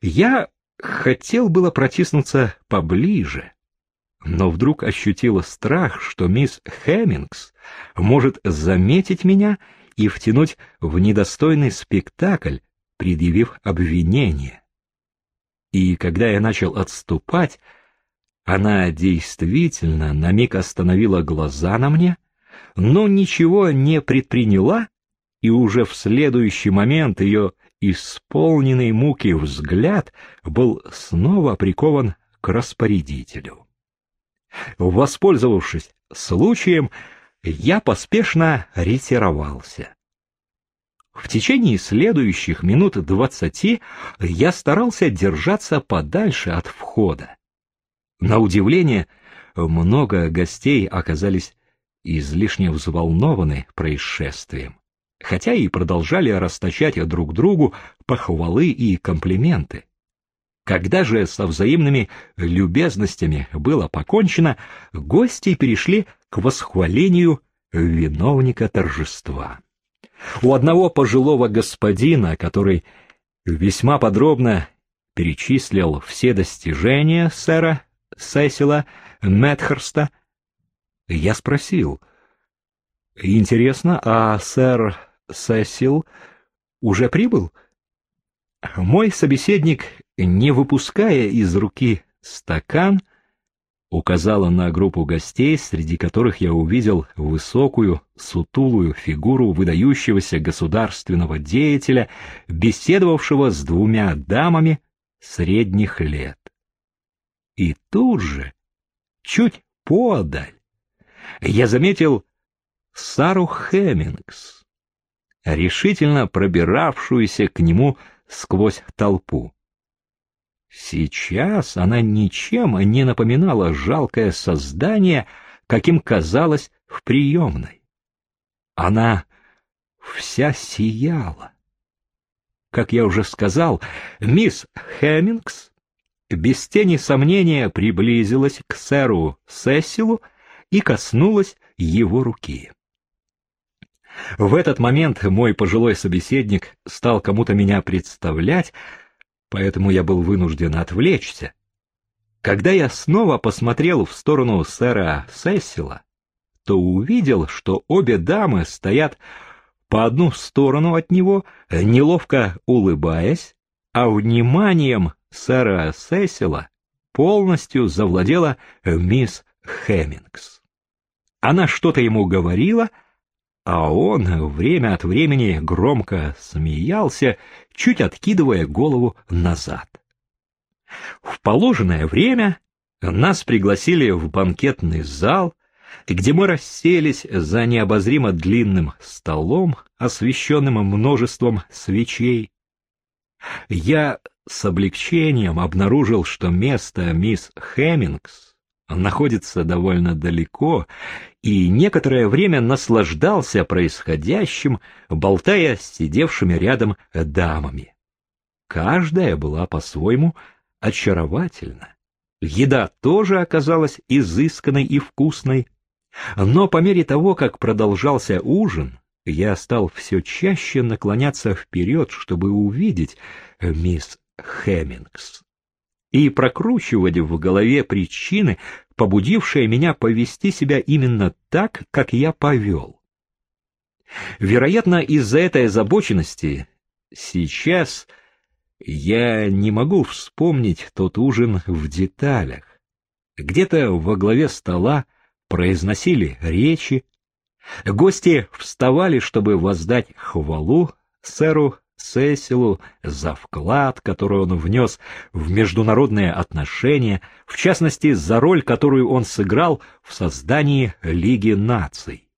Я хотел было протиснуться поближе, но вдруг ощутила страх, что мисс Хэммингс может заметить меня и втянуть в недостойный спектакль, предъявив обвинение. И когда я начал отступать, она действительно на миг остановила глаза на мне, но ничего не предприняла, и уже в следующий момент ее исполненный муки взгляд был снова прикован к распорядителю. Воспользовавшись случаем, я поспешно ретировался. В течение следующих минут двадцати я старался держаться подальше от входа. На удивление, много гостей оказались излишне взволнованы происшествием, хотя и продолжали расточать друг другу похвалы и комплименты. Когда же со взаимными любезностями было покончено, гости перешли к восхвалению виновника торжества. У одного пожилого господина, который весьма подробно перечислил все достижения сэра Сесила Мэтхерста, я спросил, «Интересно, а сэр Сесил уже прибыл?» Мой собеседник, не выпуская из руки стакан, указала на группу гостей, среди которых я увидел высокую, сутулую фигуру выдающегося государственного деятеля, беседовавшего с двумя дамами средних лет. И тут же, чуть подаль, я заметил Сару Хемингс, решительно пробиравшуюся к нему сквозь толпу. Сейчас она ничем не напоминала жалкое создание, каким казалось в приемной. Она вся сияла. Как я уже сказал, мисс Хемингс без тени сомнения приблизилась к сэру Сесилу и коснулась его руки. В этот момент мой пожилой собеседник стал кому-то меня представлять, поэтому я был вынужден отвлечься. Когда я снова посмотрел в сторону сэра Сесила, то увидел, что обе дамы стоят по одну сторону от него, неловко улыбаясь, а вниманием сэра Сесила полностью завладела мисс Хемингс. Она что-то ему говорила, а он время от времени громко смеялся, чуть откидывая голову назад. В положенное время нас пригласили в банкетный зал, где мы расселись за необозримо длинным столом, освещенным множеством свечей. Я с облегчением обнаружил, что место мисс Хемингс находится довольно далеко, и некоторое время наслаждался происходящим, болтая с сидевшими рядом дамами. Каждая была по-своему очаровательна. Еда тоже оказалась изысканной и вкусной, но по мере того, как продолжался ужин, я стал все чаще наклоняться вперед, чтобы увидеть мисс Хемингс и прокручивать в голове причины, побудившие меня повести себя именно так, как я повел. Вероятно, из-за этой озабоченности сейчас я не могу вспомнить тот ужин в деталях. Где-то во главе стола произносили речи, гости вставали, чтобы воздать хвалу сэру Сесилу за вклад, который он внес в международные отношения, в частности, за роль, которую он сыграл в создании Лиги наций.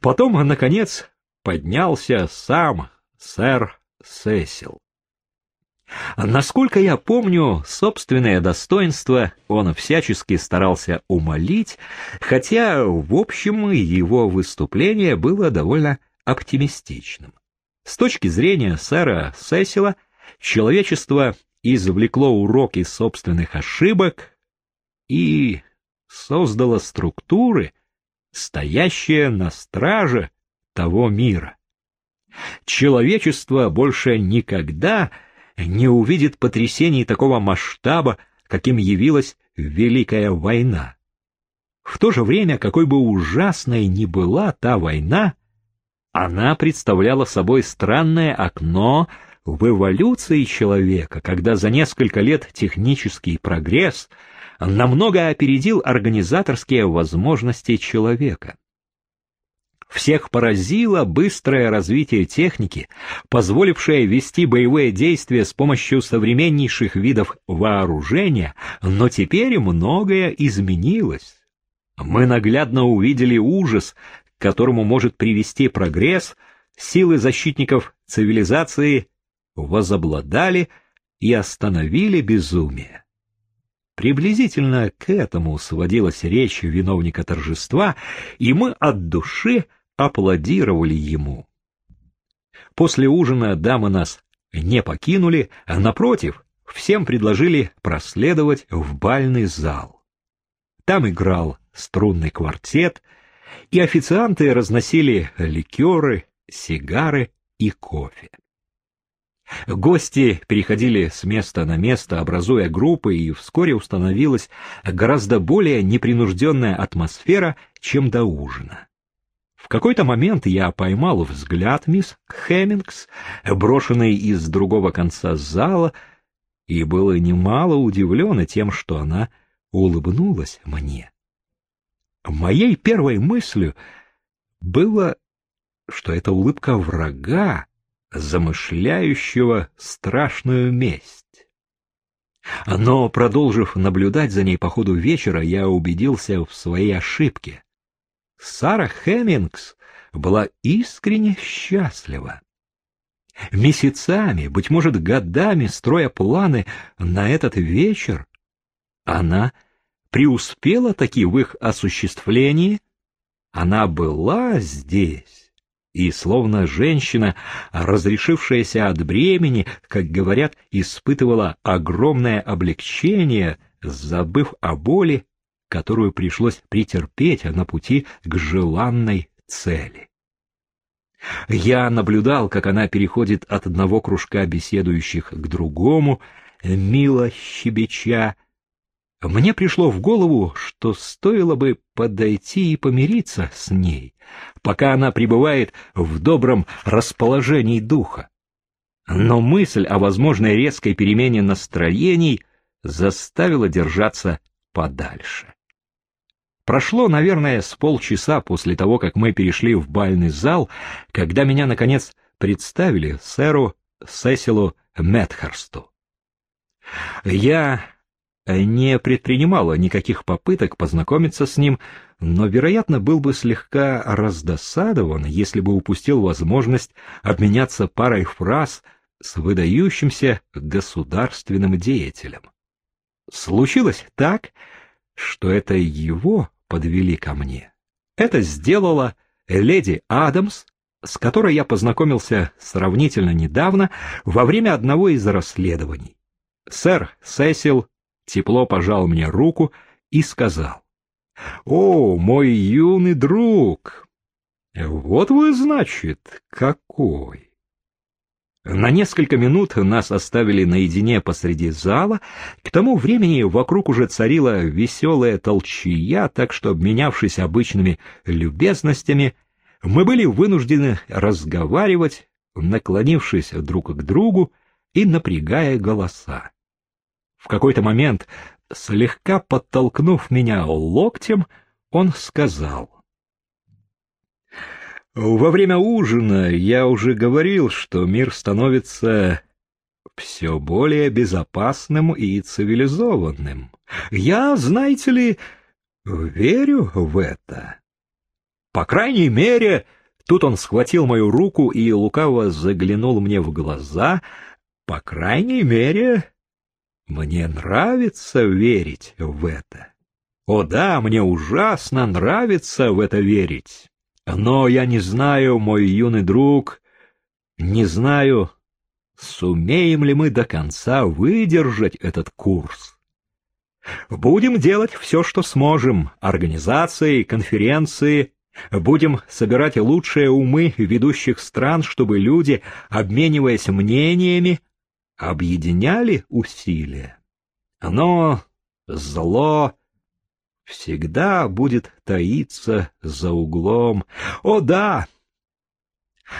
Потом, наконец, поднялся сам сэр Сесил. Насколько я помню, собственное достоинство он всячески старался умолить, хотя, в общем, его выступление было довольно оптимистичным. С точки зрения сэра Сесила, человечество извлекло уроки собственных ошибок и создало структуры, стоящие на страже того мира. Человечество больше никогда не увидит потрясений такого масштаба, каким явилась Великая война. В то же время, какой бы ужасной ни была та война, она представляла собой странное окно в эволюции человека, когда за несколько лет технический прогресс намного опередил организаторские возможности человека. Всех поразило быстрое развитие техники, позволившее вести боевые действия с помощью современнейших видов вооружения, но теперь многое изменилось. Мы наглядно увидели ужас, к которому может привести прогресс, силы защитников цивилизации возобладали и остановили безумие. Приблизительно к этому сводилась речь виновника торжества, и мы от души аплодировали ему. После ужина дамы нас не покинули, а напротив, всем предложили проследовать в бальный зал. Там играл струнный квартет, и официанты разносили ликеры, сигары и кофе. Гости переходили с места на место, образуя группы, и вскоре установилась гораздо более непринужденная атмосфера, чем до ужина. В какой-то момент я поймал взгляд мисс Хеммингс, брошенный из другого конца зала, и был немало удивлен тем, что она улыбнулась мне. Моей первой мыслью было, что это улыбка врага, замышляющего страшную месть. Но, продолжив наблюдать за ней по ходу вечера, я убедился в своей ошибке. Сара Хеммингс была искренне счастлива. Месяцами, быть может, годами, строя планы на этот вечер, она преуспела таки в их осуществлении, она была здесь, и, словно женщина, разрешившаяся от бремени, как говорят, испытывала огромное облегчение, забыв о боли, которую пришлось претерпеть на пути к желанной цели. Я наблюдал, как она переходит от одного кружка беседующих к другому, мило щебеча, мне пришло в голову, что стоило бы подойти и помириться с ней, пока она пребывает в добром расположении духа. Но мысль о возможной резкой перемене настроений заставила держаться подальше. Прошло, наверное, с полчаса после того, как мы перешли в бальный зал, когда меня, наконец, представили сэру Сесилу Метхарсту. Я не предпринимала никаких попыток познакомиться с ним, но, вероятно, был бы слегка раздосадован, если бы упустил возможность обменяться парой фраз с выдающимся государственным деятелем. Случилось так, что это его подвели ко мне. Это сделала леди Адамс, с которой я познакомился сравнительно недавно во время одного из расследований. Сэр Сесил тепло пожал мне руку и сказал, «О, мой юный друг! Вот вы, значит, какой!» На несколько минут нас оставили наедине посреди зала. К тому времени вокруг уже царила веселая толчья, так что, обменявшись обычными любезностями, мы были вынуждены разговаривать, наклонившись друг к другу и напрягая голоса. В какой-то момент, слегка подтолкнув меня локтем, он сказал. «Во время ужина я уже говорил, что мир становится все более безопасным и цивилизованным. Я, знаете ли, верю в это. По крайней мере, тут он схватил мою руку и лукаво заглянул мне в глаза, по крайней мере, мне нравится верить в это. О да, мне ужасно нравится в это верить. Но я не знаю, мой юный друг, не знаю, сумеем ли мы до конца выдержать этот курс. Будем делать все, что сможем, организации, конференции, будем собирать лучшие умы ведущих стран, чтобы люди, обмениваясь мнениями, объединяли усилия. Но зло всегда будет таиться за углом. О да!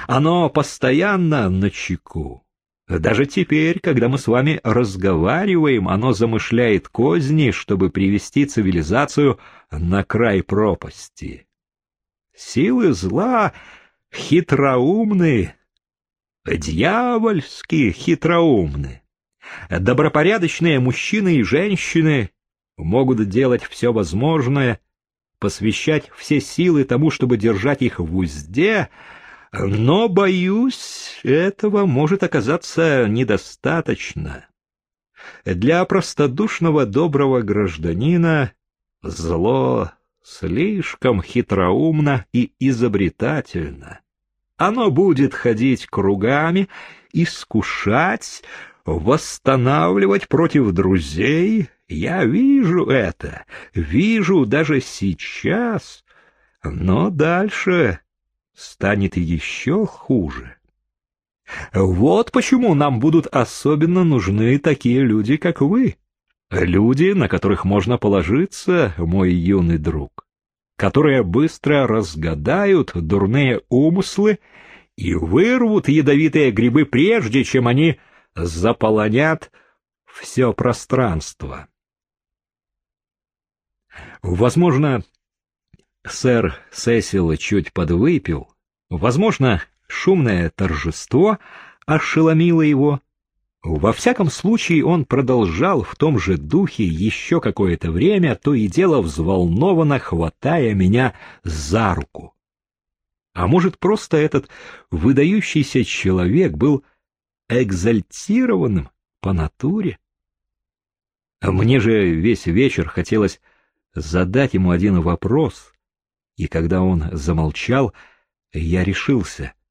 Оно постоянно на чеку. Даже теперь, когда мы с вами разговариваем, оно замышляет козни, чтобы привести цивилизацию на край пропасти. Силы зла хитроумны, дьявольски хитроумны. Добропорядочные мужчины и женщины могут делать все возможное, посвящать все силы тому, чтобы держать их в узде, но, боюсь, этого может оказаться недостаточно. Для простодушного доброго гражданина зло слишком хитроумно и изобретательно. Оно будет ходить кругами, искушать, восстанавливать против друзей. Я вижу это, вижу даже сейчас, но дальше станет еще хуже. Вот почему нам будут особенно нужны такие люди, как вы. Люди, на которых можно положиться, мой юный друг, которые быстро разгадают дурные умыслы и вырвут ядовитые грибы прежде, чем они заполонят все пространство. Возможно, Сэр Сесил чуть подвыпил. Возможно, шумное торжество ошеломило его. Во всяком случае, он продолжал в том же духе еще какое-то время, то и дело взволнованно хватая меня за руку. А может, просто этот выдающийся человек был экзальтированным по натуре? Мне же весь вечер хотелось задать ему один вопрос — и когда он замолчал, я решился —